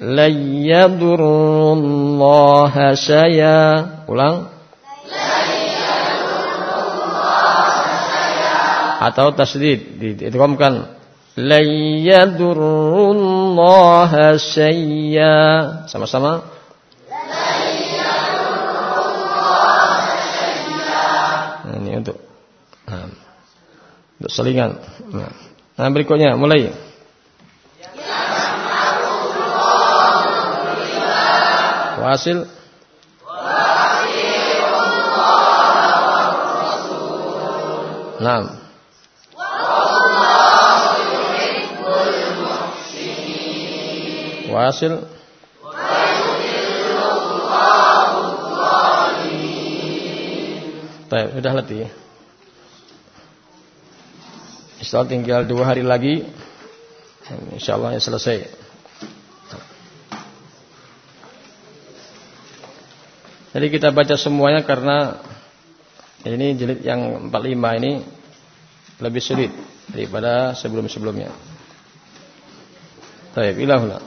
la yadurrullaha syai'a. Ulang. Atau tasdid diidghamkan la yadurrullaha syai'a. Sama-sama. Nah, ini untuk nah, untuk selingan. Nah berikutnya mulai. Wasil. Naam. Wasil. Baik, sudah letih. Insya tinggal dua hari lagi. Insya Allah selesai. Jadi kita baca semuanya karena ini jilid yang 45 ini lebih sulit daripada sebelum-sebelumnya. Baik, ilahullah.